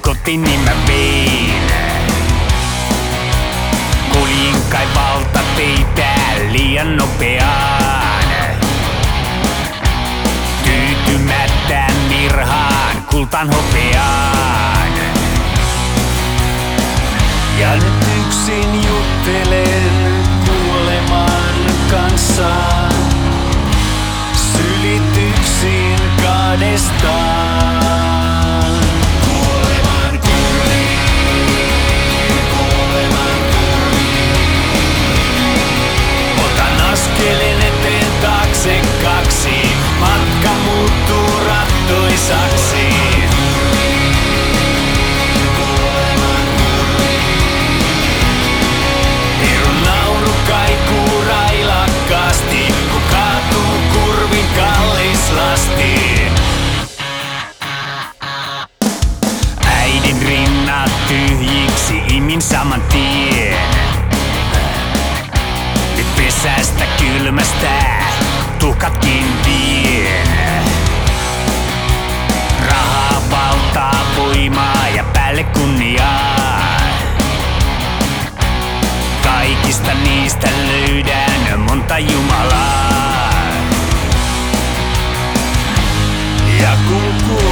kotiin, niin mä vein. Kuljin kai valtateitä liian nopeaan. Tyytymättä mirhaan, kultaan hopeaan. Ja nyt yksin juttelen saman tien. Nyt pesästä kylmästä tuhkatkin vien. Rahaa, valtaa, voimaa ja päälle kunniaa. Kaikista niistä löydän monta jumalaa. Ja kun kuolen,